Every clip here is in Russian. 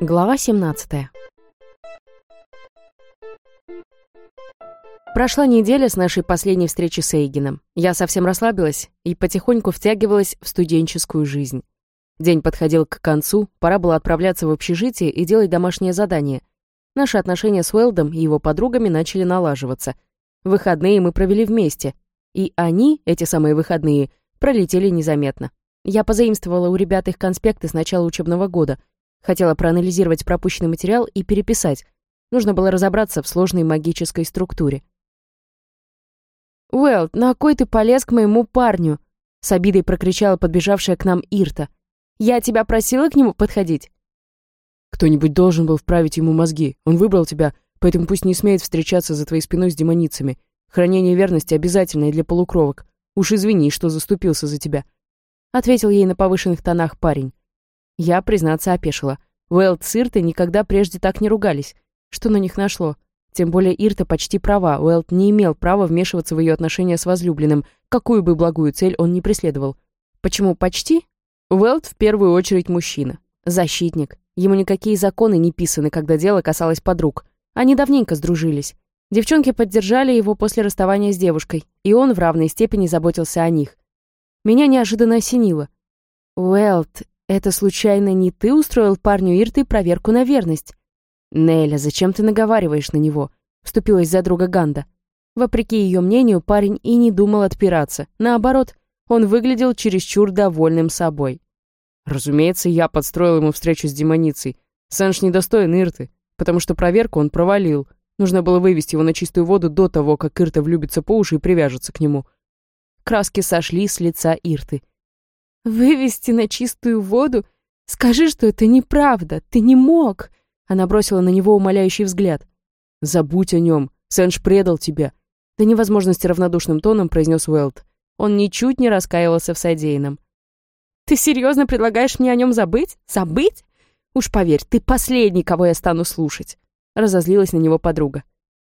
Глава 17 Прошла неделя с нашей последней встречи с Эйгином. Я совсем расслабилась и потихоньку втягивалась в студенческую жизнь. День подходил к концу, пора было отправляться в общежитие и делать домашнее задание. Наши отношения с Уэлдом и его подругами начали налаживаться. Выходные мы провели вместе, и они, эти самые выходные, пролетели незаметно. Я позаимствовала у ребят их конспекты с начала учебного года — Хотела проанализировать пропущенный материал и переписать. Нужно было разобраться в сложной магической структуре. «Уэлл, на кой ты полез к моему парню?» С обидой прокричала подбежавшая к нам Ирта. «Я тебя просила к нему подходить?» «Кто-нибудь должен был вправить ему мозги. Он выбрал тебя, поэтому пусть не смеет встречаться за твоей спиной с демоницами. Хранение верности обязательное для полукровок. Уж извини, что заступился за тебя», — ответил ей на повышенных тонах парень. Я, признаться, опешила. Уэлд с Иртой никогда прежде так не ругались. Что на них нашло? Тем более Ирта почти права, Уэлд не имел права вмешиваться в ее отношения с возлюбленным, какую бы благую цель он ни преследовал. Почему почти? Уэлд в первую очередь мужчина. Защитник. Ему никакие законы не писаны, когда дело касалось подруг. Они давненько сдружились. Девчонки поддержали его после расставания с девушкой, и он в равной степени заботился о них. Меня неожиданно осенило. Уэлд, это случайно не ты устроил парню Ирты проверку на верность? Неля, зачем ты наговариваешь на него? Вступилась за друга Ганда. Вопреки ее мнению, парень и не думал отпираться. Наоборот, он выглядел чересчур довольным собой. Разумеется, я подстроил ему встречу с демоницей. Сэнш недостоин Ирты, потому что проверку он провалил. Нужно было вывести его на чистую воду до того, как Ирта влюбится по уши и привяжется к нему. Краски сошли с лица Ирты. «Вывести на чистую воду? Скажи, что это неправда, ты не мог!» Она бросила на него умоляющий взгляд. «Забудь о нем, Сэндж предал тебя!» До невозможности равнодушным тоном произнес Уэлд. Он ничуть не раскаивался в содеянном. «Ты серьезно предлагаешь мне о нем забыть? Забыть? Уж поверь, ты последний, кого я стану слушать!» Разозлилась на него подруга.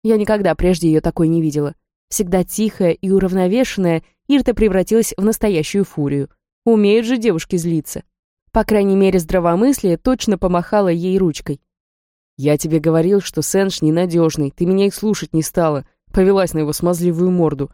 Я никогда прежде ее такой не видела. Всегда тихая и уравновешенная, Ирта превратилась в настоящую фурию — Умеют же девушки злиться. По крайней мере, здравомыслие точно помахало ей ручкой. «Я тебе говорил, что Сэндж ненадежный, ты меня и слушать не стала», повелась на его смазливую морду.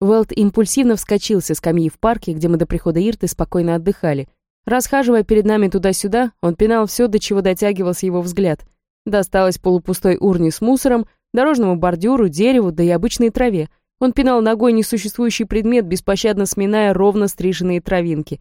Уэлт импульсивно вскочил со скамьи в парке, где мы до прихода Ирты спокойно отдыхали. Расхаживая перед нами туда-сюда, он пинал все, до чего дотягивался его взгляд. Досталось полупустой урне с мусором, дорожному бордюру, дереву, да и обычной траве — он пинал ногой несуществующий предмет, беспощадно сминая ровно стриженные травинки.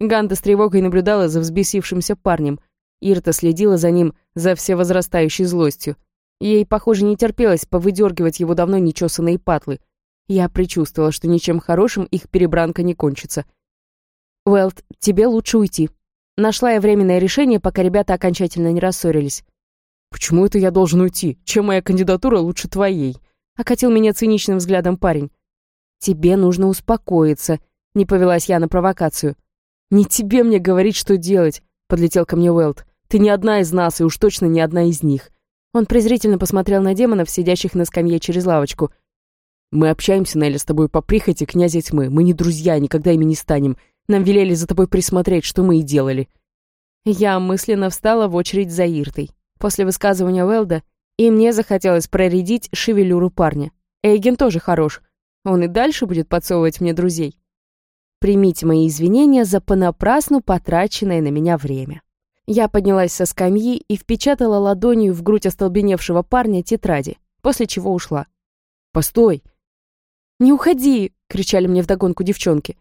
Ганда с тревогой наблюдала за взбесившимся парнем. Ирта следила за ним за всевозрастающей злостью. Ей, похоже, не терпелось повыдергивать его давно нечесанные патлы. Я предчувствовала, что ничем хорошим их перебранка не кончится. «Уэлт, тебе лучше уйти». Нашла я временное решение, пока ребята окончательно не рассорились. «Почему это я должен уйти? Чем моя кандидатура лучше твоей?» Окатил меня циничным взглядом парень. «Тебе нужно успокоиться», — не повелась я на провокацию. «Не тебе мне говорить, что делать», — подлетел ко мне Уэлт. «Ты не одна из нас, и уж точно не одна из них». Он презрительно посмотрел на демонов, сидящих на скамье через лавочку. «Мы общаемся, Нелли, с тобой по прихоти князя тьмы. Мы не друзья, никогда ими не станем. Нам велели за тобой присмотреть, что мы и делали». Я мысленно встала в очередь за Иртой. После высказывания Уэлда и мне захотелось проредить шевелюру парня. Эйген тоже хорош. Он и дальше будет подсовывать мне друзей. Примите мои извинения за понапрасну потраченное на меня время. Я поднялась со скамьи и впечатала ладонью в грудь остолбеневшего парня тетради, после чего ушла. «Постой!» «Не уходи!» — кричали мне вдогонку девчонки.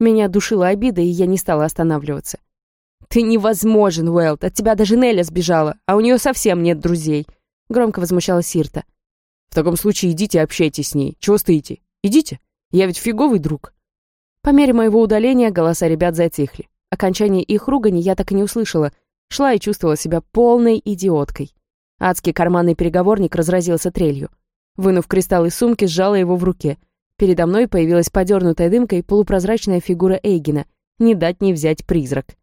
Меня душила обида, и я не стала останавливаться. «Ты невозможен, Уэлт! От тебя даже Неля сбежала, а у нее совсем нет друзей!» Громко возмущалась Сирта. «В таком случае идите общайтесь с ней. Чего стоите? Идите. Я ведь фиговый друг». По мере моего удаления голоса ребят затихли. Окончание их ругани я так и не услышала. Шла и чувствовала себя полной идиоткой. Адский карманный переговорник разразился трелью. Вынув кристалл из сумки, сжала его в руке. Передо мной появилась подернутая дымкой полупрозрачная фигура Эйгена. Не дать не взять призрак.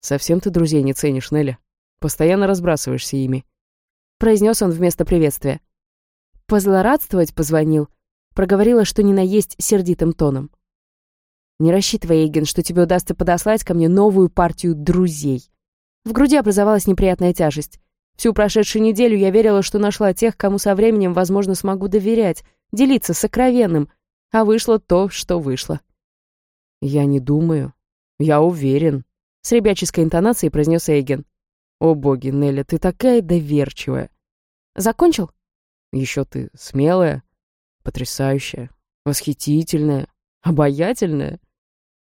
«Совсем ты друзей не ценишь, Нелли. Постоянно разбрасываешься ими произнес он вместо приветствия. «Позлорадствовать позвонил», проговорила, что не наесть сердитым тоном. «Не рассчитывай, Эйген, что тебе удастся подослать ко мне новую партию друзей». В груди образовалась неприятная тяжесть. Всю прошедшую неделю я верила, что нашла тех, кому со временем, возможно, смогу доверять, делиться сокровенным, а вышло то, что вышло. «Я не думаю. Я уверен», — с ребяческой интонацией произнес Эйген. «О боги, Нелли, ты такая доверчивая». «Закончил?» «Еще ты смелая, потрясающая, восхитительная, обаятельная».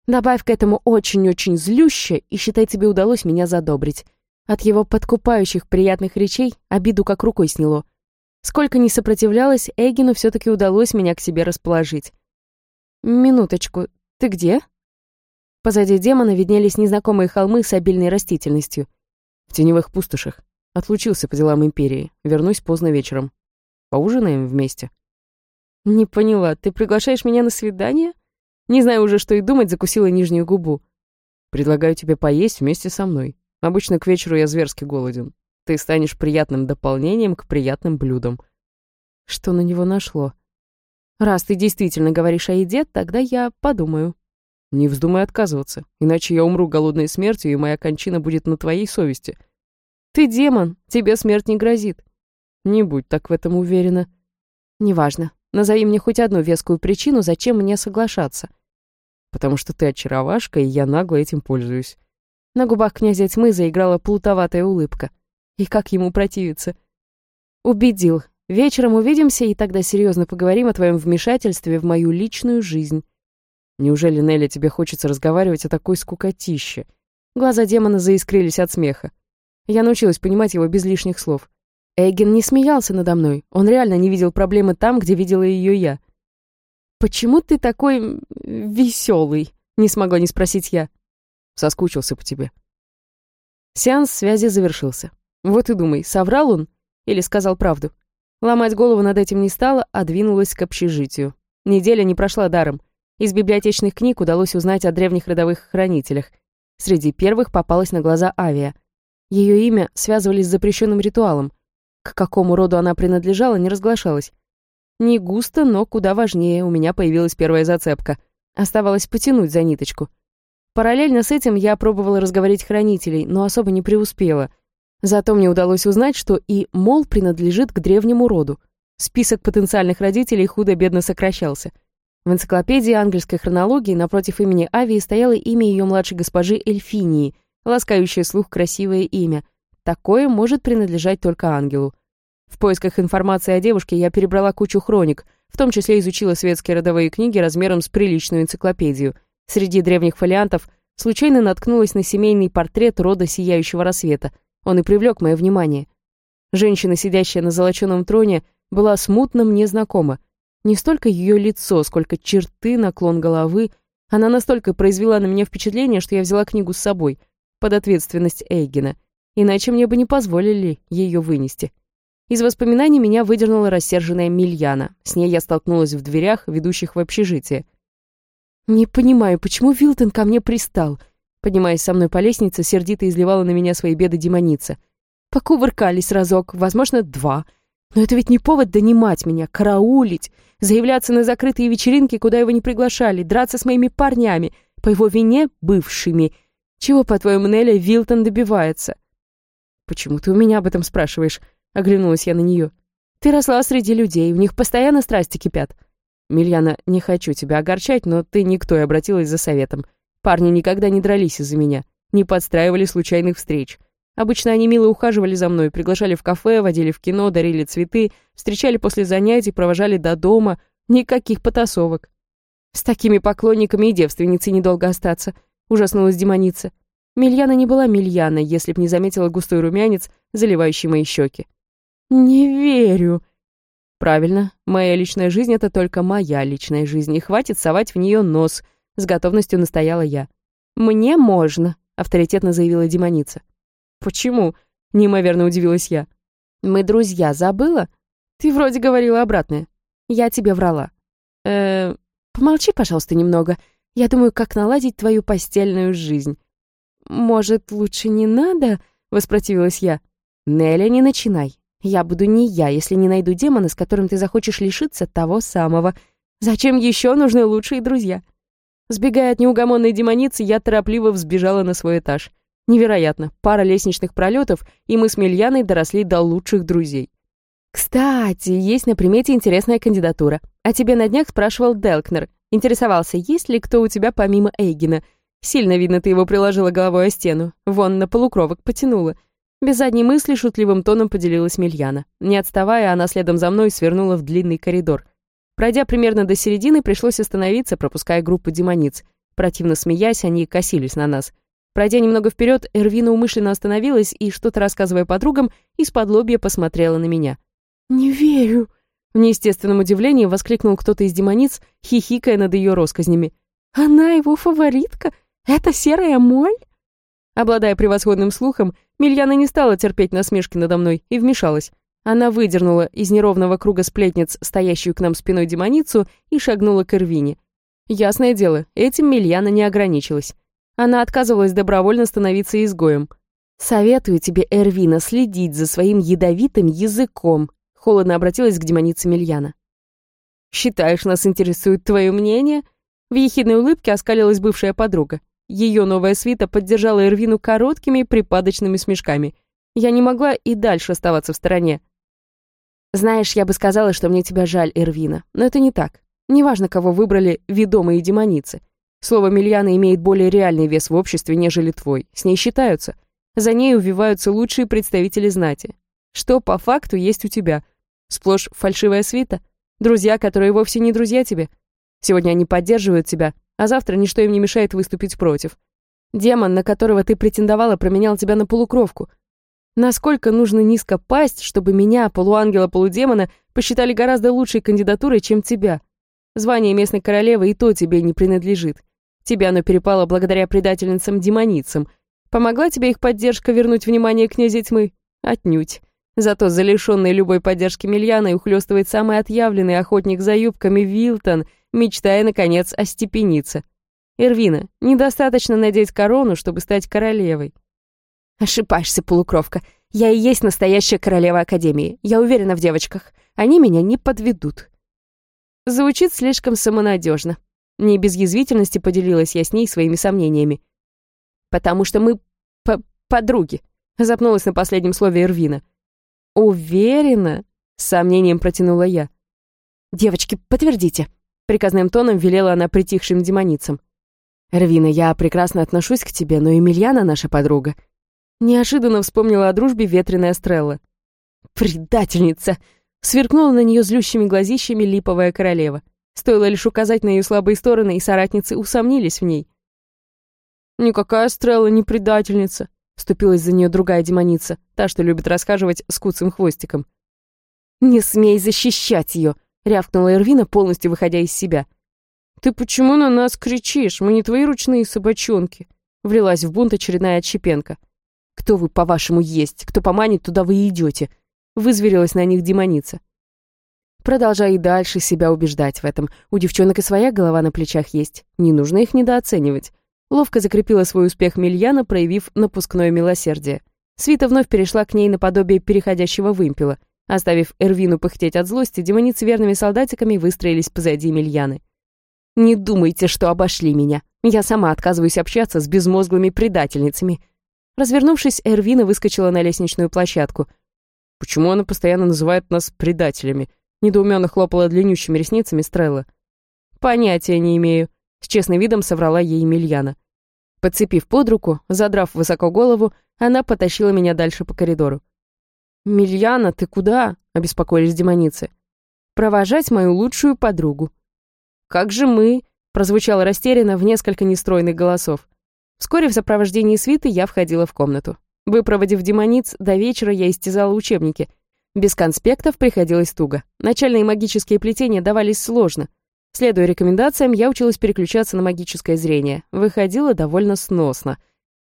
Добавь к этому очень-очень злюще, и считай, тебе удалось меня задобрить. От его подкупающих приятных речей обиду как рукой сняло. Сколько ни сопротивлялась, Эгину все-таки удалось меня к себе расположить. «Минуточку, ты где?» Позади демона виднелись незнакомые холмы с обильной растительностью. В теневых пустошах. Отлучился по делам Империи. Вернусь поздно вечером. Поужинаем вместе. «Не поняла, ты приглашаешь меня на свидание?» Не знаю уже, что и думать, закусила нижнюю губу. Предлагаю тебе поесть вместе со мной. Обычно к вечеру я зверски голоден. Ты станешь приятным дополнением к приятным блюдам. Что на него нашло? Раз ты действительно говоришь о еде, тогда я подумаю. Не вздумай отказываться, иначе я умру голодной смертью, и моя кончина будет на твоей совести. Ты демон, тебе смерть не грозит. Не будь так в этом уверена. Неважно. Назови мне хоть одну вескую причину, зачем мне соглашаться потому что ты очаровашка, и я нагло этим пользуюсь». На губах князя тьмы заиграла плутоватая улыбка. И как ему противиться? «Убедил. Вечером увидимся, и тогда серьезно поговорим о твоем вмешательстве в мою личную жизнь». «Неужели, Нелли, тебе хочется разговаривать о такой скукотище?» Глаза демона заискрились от смеха. Я научилась понимать его без лишних слов. Эйген не смеялся надо мной. Он реально не видел проблемы там, где видела ее я. «Почему ты такой... веселый?» — не смогла не спросить я. Соскучился по тебе. Сеанс связи завершился. Вот и думай, соврал он или сказал правду. Ломать голову над этим не стала, а двинулась к общежитию. Неделя не прошла даром. Из библиотечных книг удалось узнать о древних родовых хранителях. Среди первых попалась на глаза Авиа. Ее имя связывали с запрещенным ритуалом. К какому роду она принадлежала, не разглашалось. Не густо, но куда важнее, у меня появилась первая зацепка. Оставалось потянуть за ниточку. Параллельно с этим я пробовала разговорить хранителей, но особо не преуспела. Зато мне удалось узнать, что и Мол принадлежит к древнему роду. Список потенциальных родителей худо-бедно сокращался. В энциклопедии ангельской хронологии напротив имени Авии стояло имя ее младшей госпожи Эльфинии, ласкающее слух красивое имя. Такое может принадлежать только ангелу. В поисках информации о девушке я перебрала кучу хроник, в том числе изучила светские родовые книги размером с приличную энциклопедию. Среди древних фолиантов случайно наткнулась на семейный портрет рода Сияющего Рассвета. Он и привлек мое внимание. Женщина, сидящая на золоченом троне, была смутно мне знакома. Не столько ее лицо, сколько черты, наклон головы. Она настолько произвела на меня впечатление, что я взяла книгу с собой, под ответственность Эйгена. Иначе мне бы не позволили ее вынести. Из воспоминаний меня выдернула рассерженная Мильяна. С ней я столкнулась в дверях, ведущих в общежитие. «Не понимаю, почему Вилтон ко мне пристал?» Поднимаясь со мной по лестнице, сердито изливала на меня свои беды демоница. Покувыркались разок, возможно, два. Но это ведь не повод донимать меня, караулить, заявляться на закрытые вечеринки, куда его не приглашали, драться с моими парнями, по его вине бывшими. Чего, по-твоему, Нелли, Вилтон добивается? «Почему ты у меня об этом спрашиваешь?» — оглянулась я на нее. «Ты росла среди людей, у них постоянно страсти кипят». «Мильяна, не хочу тебя огорчать, но ты никто и обратилась за советом. Парни никогда не дрались из-за меня, не подстраивали случайных встреч. Обычно они мило ухаживали за мной, приглашали в кафе, водили в кино, дарили цветы, встречали после занятий, провожали до дома. Никаких потасовок. С такими поклонниками и девственницей недолго остаться, ужаснулась демоница. Мильяна не была Мильяна, если б не заметила густой румянец, заливающий мои щеки. «Не верю». «Правильно, моя личная жизнь — это только моя личная жизнь, и хватит совать в нее нос», — с готовностью настояла я. «Мне можно», — авторитетно заявила демоница. «Почему?» — неимоверно удивилась я. «Мы друзья, забыла? Ты вроде говорила обратное. Я тебе врала». «Э, помолчи, пожалуйста, немного. Я думаю, как наладить твою постельную жизнь». «Может, лучше не надо?» — воспротивилась я. «Неля, не начинай. Я буду не я, если не найду демона, с которым ты захочешь лишиться того самого. Зачем еще нужны лучшие друзья? Сбегая от неугомонной демоницы, я торопливо взбежала на свой этаж. Невероятно, пара лестничных пролетов, и мы с Мильяной доросли до лучших друзей. Кстати, есть на примете интересная кандидатура. А тебе на днях спрашивал Делкнер. Интересовался, есть ли кто у тебя помимо Эйгена. Сильно видно, ты его приложила головой о стену. Вон, на полукровок потянула. Без задней мысли шутливым тоном поделилась Мильяна. Не отставая, она следом за мной свернула в длинный коридор. Пройдя примерно до середины, пришлось остановиться, пропуская группу демониц. Противно смеясь, они косились на нас. Пройдя немного вперед, Эрвина умышленно остановилась и, что-то рассказывая подругам, из-под лобья посмотрела на меня. «Не верю!» В неестественном удивлении воскликнул кто-то из демониц, хихикая над ее росказнями. «Она его фаворитка? Это серая моль?» Обладая превосходным слухом, Мильяна не стала терпеть насмешки надо мной и вмешалась. Она выдернула из неровного круга сплетниц стоящую к нам спиной демоницу и шагнула к Эрвине. Ясное дело, этим Мильяна не ограничилась. Она отказывалась добровольно становиться изгоем. «Советую тебе, Эрвина, следить за своим ядовитым языком», Холодно обратилась к демонице Мильяна. «Считаешь, нас интересует твое мнение?» В ехидной улыбке оскалилась бывшая подруга. Ее новая свита поддержала Эрвину короткими припадочными смешками. Я не могла и дальше оставаться в стороне. «Знаешь, я бы сказала, что мне тебя жаль, Эрвина, но это не так. Неважно, кого выбрали ведомые демоницы. Слово Мильяна имеет более реальный вес в обществе, нежели твой. С ней считаются. За ней увиваются лучшие представители знати. Что по факту есть у тебя? Сплошь фальшивая свита? Друзья, которые вовсе не друзья тебе? Сегодня они поддерживают тебя, а завтра ничто им не мешает выступить против. Демон, на которого ты претендовала, променял тебя на полукровку. Насколько нужно низко пасть, чтобы меня, полуангела-полудемона, посчитали гораздо лучшей кандидатурой, чем тебя? Звание местной королевы и то тебе не принадлежит. Тебе оно перепало благодаря предательницам-демоницам. Помогла тебе их поддержка вернуть внимание князя тьмы? Отнюдь. Зато за лишённой любой поддержки Мильяной ухлёстывает самый отъявленный охотник за юбками Вилтон, мечтая, наконец, остепениться. Эрвина, недостаточно надеть корону, чтобы стать королевой. Ошибаешься, полукровка. Я и есть настоящая королева Академии. Я уверена в девочках. Они меня не подведут. Звучит слишком самонадежно. Не без язвительности поделилась я с ней своими сомнениями. Потому что мы по подруги. Запнулась на последнем слове Эрвина. «Уверена?» — с сомнением протянула я. «Девочки, подтвердите», — приказным тоном велела она притихшим демоницам. «Эрвина, я прекрасно отношусь к тебе, но Емельяна наша подруга». Неожиданно вспомнила о дружбе ветреная Стрелла. «Предательница!» — сверкнула на нее злющими глазищами липовая королева. Стоило лишь указать на ее слабые стороны, и соратницы усомнились в ней. «Никакая Стрелла не предательница», Вступилась за нее другая демоница, та, что любит расхаживать с куцым хвостиком. «Не смей защищать ее!» — рявкнула Эрвина, полностью выходя из себя. «Ты почему на нас кричишь? Мы не твои ручные собачонки!» — влилась в бунт очередная отщепенка. «Кто вы, по-вашему, есть? Кто поманит, туда вы и идете!» — вызверилась на них демоница. Продолжай и дальше себя убеждать в этом. У девчонок и своя голова на плечах есть. Не нужно их недооценивать. Ловко закрепила свой успех Мильяна, проявив напускное милосердие. Свита вновь перешла к ней наподобие переходящего вымпела. Оставив Эрвину пыхтеть от злости, демоницы верными солдатиками выстроились позади Мильяны. «Не думайте, что обошли меня. Я сама отказываюсь общаться с безмозглыми предательницами». Развернувшись, Эрвина выскочила на лестничную площадку. «Почему она постоянно называет нас предателями?» Недоуменно хлопала длиннющими ресницами Стрелла. «Понятия не имею», с честным видом соврала ей Емельяна. Подцепив под руку, задрав высоко голову, она потащила меня дальше по коридору. «Мильяна, ты куда?» — обеспокоились демоницы. «Провожать мою лучшую подругу». «Как же мы?» — прозвучало растерянно в несколько нестройных голосов. Вскоре в сопровождении свиты я входила в комнату. Выпроводив демониц, до вечера я истязала учебники. Без конспектов приходилось туго. Начальные магические плетения давались сложно. Следуя рекомендациям, я училась переключаться на магическое зрение. Выходила довольно сносно.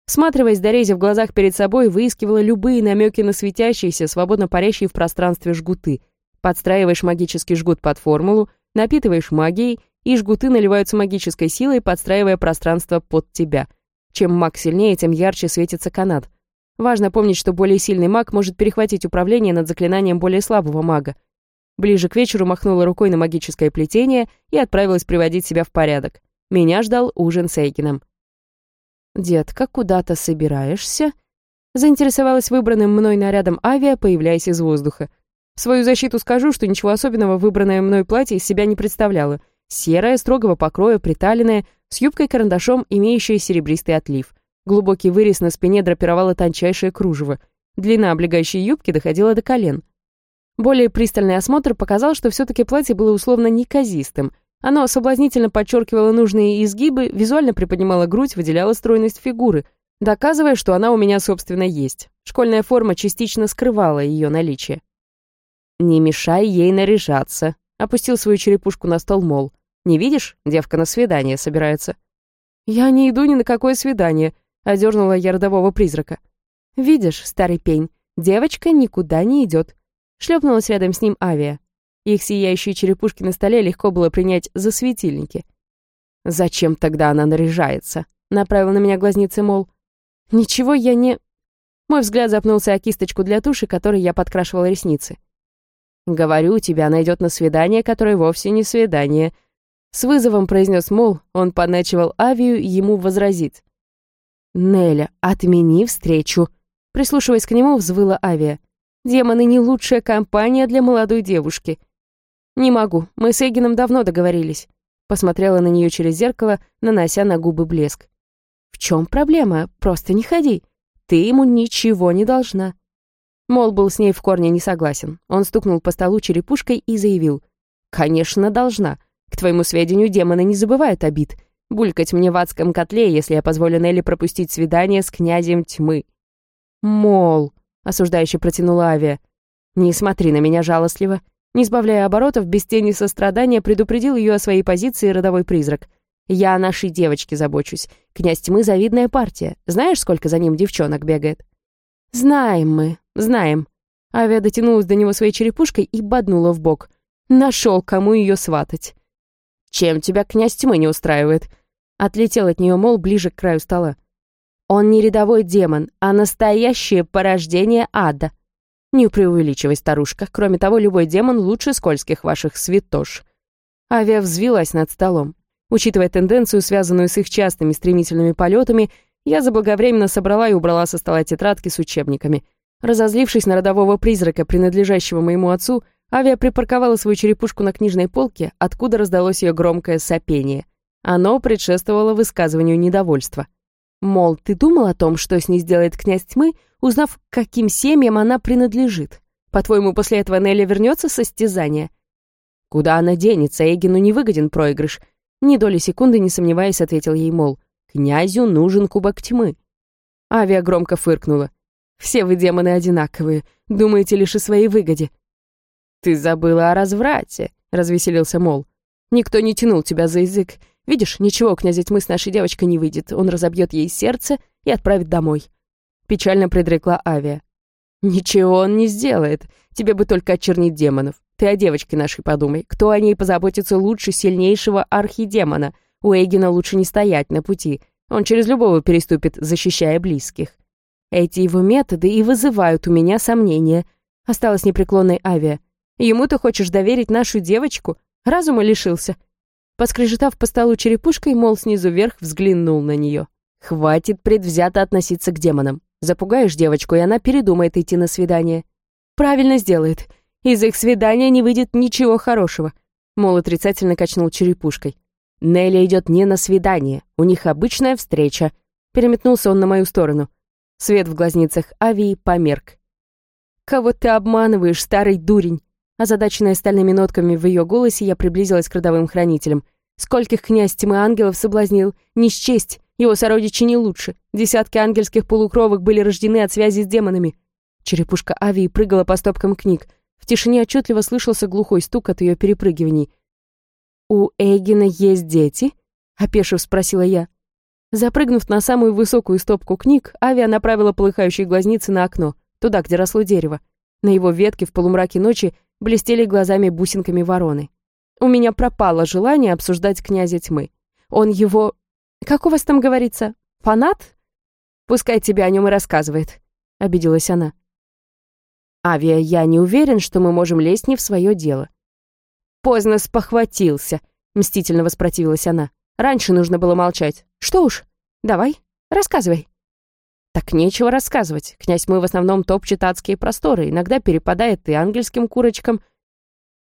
Всматриваясь до рези в глазах перед собой, выискивала любые намеки на светящиеся, свободно парящие в пространстве жгуты. Подстраиваешь магический жгут под формулу, напитываешь магией, и жгуты наливаются магической силой, подстраивая пространство под тебя. Чем маг сильнее, тем ярче светится канат. Важно помнить, что более сильный маг может перехватить управление над заклинанием более слабого мага. Ближе к вечеру махнула рукой на магическое плетение и отправилась приводить себя в порядок. Меня ждал ужин с Эйгином. «Детка, куда-то собираешься?» Заинтересовалась выбранным мной нарядом авиа, появляясь из воздуха. В свою защиту скажу, что ничего особенного выбранное мной платье из себя не представляло. Серое, строгого покроя, приталенное, с юбкой-карандашом, имеющее серебристый отлив. Глубокий вырез на спине драпировало тончайшее кружево. Длина облегающей юбки доходила до колен. Более пристальный осмотр показал, что все-таки платье было условно неказистым. Оно соблазнительно подчеркивало нужные изгибы, визуально приподнимало грудь, выделяло стройность фигуры — доказывая, что она у меня, собственно, есть. Школьная форма частично скрывала ее наличие. «Не мешай ей наряжаться», — опустил свою черепушку на стол, мол. «Не видишь? Девка на свидание собирается». «Я не иду ни на какое свидание», — одернула я родового призрака. «Видишь, старый пень, девочка никуда не идет», — шлепнулась рядом с ним авиа. Их сияющие черепушки на столе легко было принять за светильники. «Зачем тогда она наряжается?» — направил на меня глазницы, мол. Ничего я не... Мой взгляд запнулся о кисточку для туши, которой я подкрашивала ресницы. «Говорю, тебя найдет на свидание, которое вовсе не свидание». С вызовом произнес Мол, он подначивал Авию ему возразить. «Неля, отмени встречу!» Прислушиваясь к нему, взвыла Авия. «Демоны не лучшая компания для молодой девушки». «Не могу, мы с Эгином давно договорились». Посмотрела на нее через зеркало, нанося на губы блеск. «В чем проблема? Просто не ходи. Ты ему ничего не должна». Мол был с ней в корне не согласен. Он стукнул по столу черепушкой и заявил. «Конечно, должна. К твоему сведению, демоны не забывают обид. Булькать мне в адском котле, если я позволю Нелли пропустить свидание с князем тьмы». «Мол», — осуждающе протянула Авиа. «Не смотри на меня жалостливо». Не сбавляя оборотов, без тени сострадания предупредил ее о своей позиции родовой призрак — я о нашей девочке забочусь. Князь тьмы — завидная партия. Знаешь, сколько за ним девчонок бегает?» «Знаем мы, знаем». Авиа дотянулась до него своей черепушкой и боднула в бок. Нашел, кому ее сватать. «Чем тебя князь тьмы не устраивает?» Отлетел от нее, мол, ближе к краю стола. «Он не рядовой демон, а настоящее порождение ада». «Не преувеличивай, старушка. Кроме того, любой демон лучше скользких ваших святош». Авиа взвилась над столом. Учитывая тенденцию, связанную с их частыми стремительными полетами, я заблаговременно собрала и убрала со стола тетрадки с учебниками. Разозлившись на родового призрака, принадлежащего моему отцу, Авиа припарковала свою черепушку на книжной полке, откуда раздалось ее громкое сопение. Оно предшествовало высказыванию недовольства. Мол, ты думал о том, что с ней сделает князь тьмы, узнав, каким семьям она принадлежит? По-твоему, после этого Нелли вернется со стязания? Куда она денется, Эгину не выгоден проигрыш. Ни доли секунды не сомневаясь, ответил ей, мол, «Князю нужен кубок тьмы». Авиа громко фыркнула. «Все вы, демоны, одинаковые. Думаете лишь о своей выгоде». «Ты забыла о разврате», — развеселился Мол. «Никто не тянул тебя за язык. Видишь, ничего князя тьмы с нашей девочкой не выйдет. Он разобьет ей сердце и отправит домой». Печально предрекла Авиа. «Ничего он не сделает. Тебе бы только очернить демонов. Ты о девочке нашей подумай. Кто о ней позаботится лучше сильнейшего архидемона? У Эгина лучше не стоять на пути. Он через любого переступит, защищая близких. Эти его методы и вызывают у меня сомнения. Осталась непреклонной авиа. Ему ты хочешь доверить нашу девочку? Разума лишился. Поскрежетав по столу черепушкой, мол, снизу вверх взглянул на нее. Хватит предвзято относиться к демонам. Запугаешь девочку, и она передумает идти на свидание. Правильно сделает. Из их свидания не выйдет ничего хорошего. Мол отрицательно качнул черепушкой. Нелли идет не на свидание, у них обычная встреча. Переметнулся он на мою сторону. Свет в глазницах Авии померк. «Кого ты обманываешь, старый дурень?» Озадаченная стальными нотками в ее голосе, я приблизилась к родовым хранителям. Скольких князь тьмы ангелов соблазнил, не счесть, его сородичи не лучше. Десятки ангельских полукровок были рождены от связи с демонами. Черепушка Авии прыгала по стопкам книг. В тишине отчетливо слышался глухой стук от ее перепрыгиваний. «У Эгина есть дети?» — опешив спросила я. Запрыгнув на самую высокую стопку книг, Авиа направила полыхающие глазницы на окно, туда, где росло дерево. На его ветке в полумраке ночи блестели глазами бусинками вороны. У меня пропало желание обсуждать князя тьмы. Он его... Как у вас там говорится? Фанат? Пускай тебе о нем и рассказывает, — обиделась она. Авиа, я не уверен, что мы можем лезть не в свое дело. Поздно спохватился, мстительно воспротивилась она. Раньше нужно было молчать. Что уж, давай, Рассказывай». «Так нечего рассказывать. Князь мой в основном топчет адские просторы, иногда перепадает и ангельским курочкам».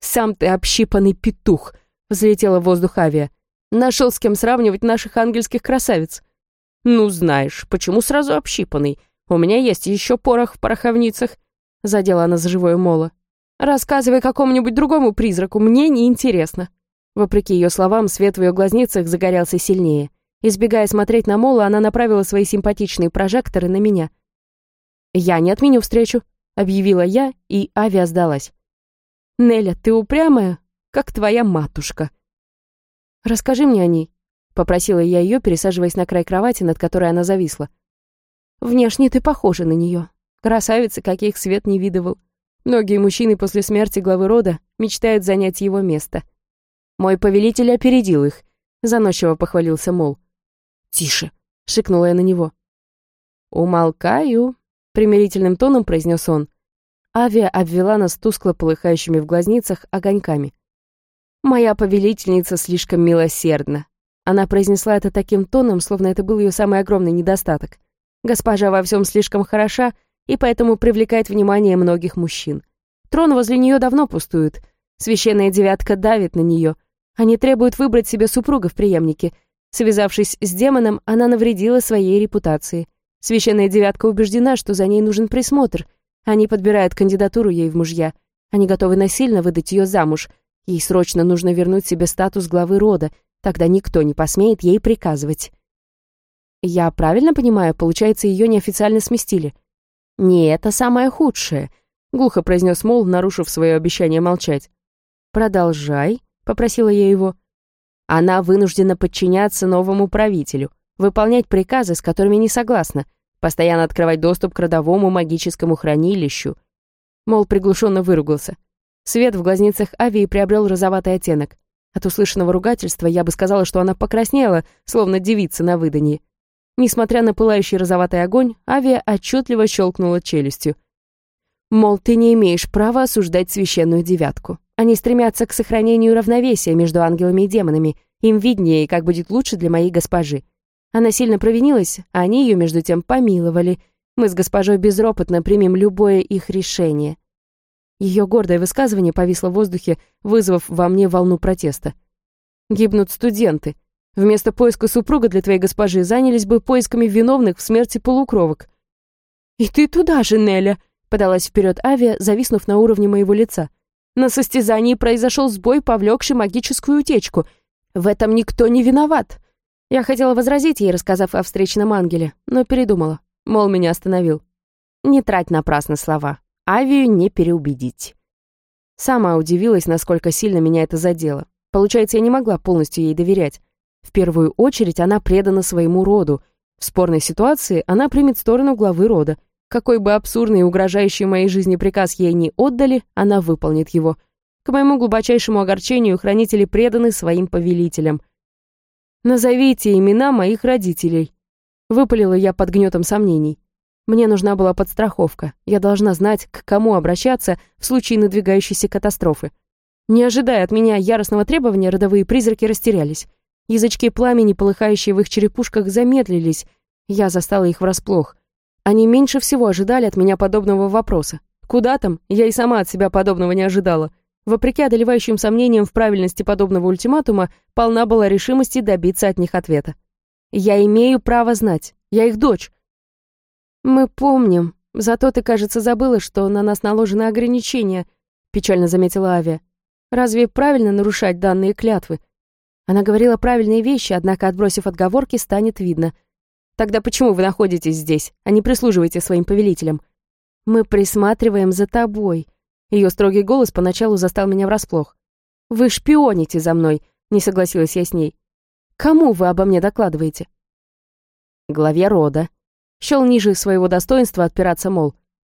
«Сам ты общипанный петух!» — взлетела в воздух авиа. «Нашел с кем сравнивать наших ангельских красавиц». «Ну, знаешь, почему сразу общипанный? У меня есть еще порох в пороховницах», — задела она за живое мола. «Рассказывай какому-нибудь другому призраку, мне неинтересно». Вопреки ее словам, свет в ее глазницах загорелся сильнее. Избегая смотреть на Мола, она направила свои симпатичные прожекторы на меня. «Я не отменю встречу», — объявила я, и авиа сдалась. «Неля, ты упрямая, как твоя матушка». «Расскажи мне о ней», — попросила я ее, пересаживаясь на край кровати, над которой она зависла. «Внешне ты похожа на нее. Красавица, каких свет не видывал. Многие мужчины после смерти главы рода мечтают занять его место. Мой повелитель опередил их», — заносчиво похвалился Мол. «Тише!» — шикнула я на него. «Умолкаю», — примирительным тоном произнес он. Авиа обвела нас тускло полыхающими в глазницах огоньками. «Моя повелительница слишком милосердна». Она произнесла это таким тоном, словно это был ее самый огромный недостаток. Госпожа во всем слишком хороша и поэтому привлекает внимание многих мужчин. Трон возле нее давно пустует. Священная девятка давит на нее. Они требуют выбрать себе супруга в преемнике, Связавшись с демоном, она навредила своей репутации. Священная девятка убеждена, что за ней нужен присмотр. Они подбирают кандидатуру ей в мужья. Они готовы насильно выдать ее замуж. Ей срочно нужно вернуть себе статус главы рода, тогда никто не посмеет ей приказывать. Я правильно понимаю, получается, ее неофициально сместили? Не это самое худшее, глухо произнес Мол, нарушив свое обещание молчать. Продолжай, попросила я его. Она вынуждена подчиняться новому правителю, выполнять приказы, с которыми не согласна, постоянно открывать доступ к родовому магическому хранилищу. Мол, приглушенно выругался. Свет в глазницах Авии приобрел розоватый оттенок. От услышанного ругательства я бы сказала, что она покраснела, словно девица на выданье. Несмотря на пылающий розоватый огонь, Авиа отчетливо щелкнула челюстью. Мол, ты не имеешь права осуждать священную девятку. Они стремятся к сохранению равновесия между ангелами и демонами. Им виднее, как будет лучше для моей госпожи. Она сильно провинилась, а они ее, между тем, помиловали. Мы с госпожой безропотно примем любое их решение. Ее гордое высказывание повисло в воздухе, вызвав во мне волну протеста. Гибнут студенты. Вместо поиска супруга для твоей госпожи занялись бы поисками виновных в смерти полукровок. «И ты туда же, Неля!» — подалась вперед Авиа, зависнув на уровне моего лица — на состязании произошел сбой, повлекший магическую утечку. В этом никто не виноват. Я хотела возразить ей, рассказав о встречном ангеле, но передумала. Мол, меня остановил. Не трать напрасно слова. Авию не переубедить. Сама удивилась, насколько сильно меня это задело. Получается, я не могла полностью ей доверять. В первую очередь она предана своему роду. В спорной ситуации она примет сторону главы рода — какой бы абсурдный и угрожающий моей жизни приказ ей не отдали, она выполнит его. К моему глубочайшему огорчению хранители преданы своим повелителям. «Назовите имена моих родителей», — выпалила я под гнетом сомнений. Мне нужна была подстраховка. Я должна знать, к кому обращаться в случае надвигающейся катастрофы. Не ожидая от меня яростного требования, родовые призраки растерялись. Язычки пламени, полыхающие в их черепушках, замедлились. Я застала их врасплох. Они меньше всего ожидали от меня подобного вопроса. Куда там? Я и сама от себя подобного не ожидала. Вопреки одолевающим сомнениям в правильности подобного ультиматума, полна была решимости добиться от них ответа. «Я имею право знать. Я их дочь». «Мы помним. Зато ты, кажется, забыла, что на нас наложены ограничения», — печально заметила Авиа. «Разве правильно нарушать данные клятвы?» Она говорила правильные вещи, однако, отбросив отговорки, станет видно. Тогда почему вы находитесь здесь, а не прислуживаете своим повелителям? Мы присматриваем за тобой. Ее строгий голос поначалу застал меня врасплох. Вы шпионите за мной, не согласилась я с ней. Кому вы обо мне докладываете? Главе рода. Щел ниже своего достоинства отпираться, мол.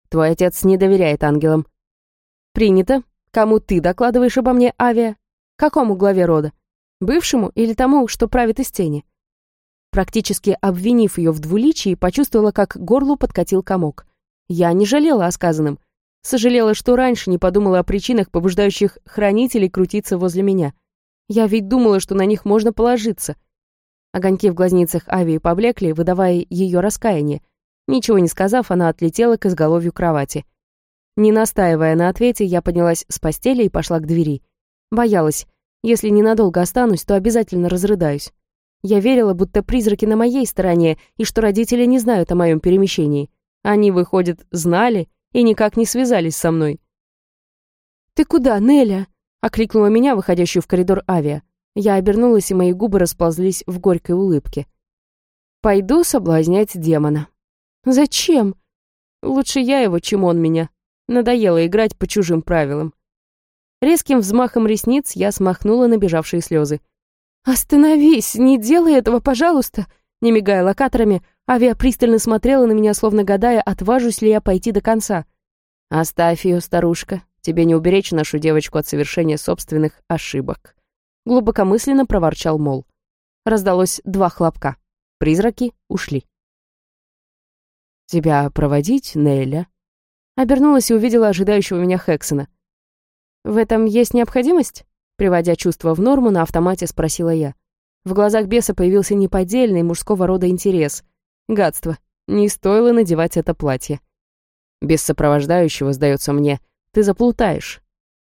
Твой отец не доверяет ангелам. Принято. Кому ты докладываешь обо мне, Авиа? Какому главе рода? Бывшему или тому, что правит из тени? Практически обвинив ее в двуличии, почувствовала, как горлу подкатил комок. Я не жалела о сказанном. Сожалела, что раньше не подумала о причинах, побуждающих хранителей крутиться возле меня. Я ведь думала, что на них можно положиться. Огоньки в глазницах Авии поблекли, выдавая ее раскаяние. Ничего не сказав, она отлетела к изголовью кровати. Не настаивая на ответе, я поднялась с постели и пошла к двери. Боялась. Если ненадолго останусь, то обязательно разрыдаюсь. Я верила, будто призраки на моей стороне, и что родители не знают о моем перемещении. Они, выходит, знали и никак не связались со мной. «Ты куда, Неля?» — окликнула меня, выходящую в коридор авиа. Я обернулась, и мои губы расползлись в горькой улыбке. «Пойду соблазнять демона». «Зачем?» «Лучше я его, чем он меня. Надоело играть по чужим правилам». Резким взмахом ресниц я смахнула набежавшие слезы. «Остановись! Не делай этого, пожалуйста!» Не мигая локаторами, Авиа пристально смотрела на меня, словно гадая, отважусь ли я пойти до конца. «Оставь ее, старушка. Тебе не уберечь нашу девочку от совершения собственных ошибок». Глубокомысленно проворчал Мол. Раздалось два хлопка. Призраки ушли. «Тебя проводить, Нелля?» Обернулась и увидела ожидающего меня Хексона. «В этом есть необходимость?» Приводя чувство в норму, на автомате спросила я. В глазах беса появился неподдельный мужского рода интерес. Гадство. Не стоило надевать это платье. Без сопровождающего, сдается мне, ты заплутаешь.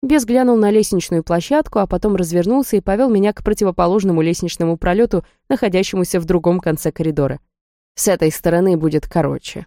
Бес глянул на лестничную площадку, а потом развернулся и повел меня к противоположному лестничному пролету, находящемуся в другом конце коридора. С этой стороны будет короче.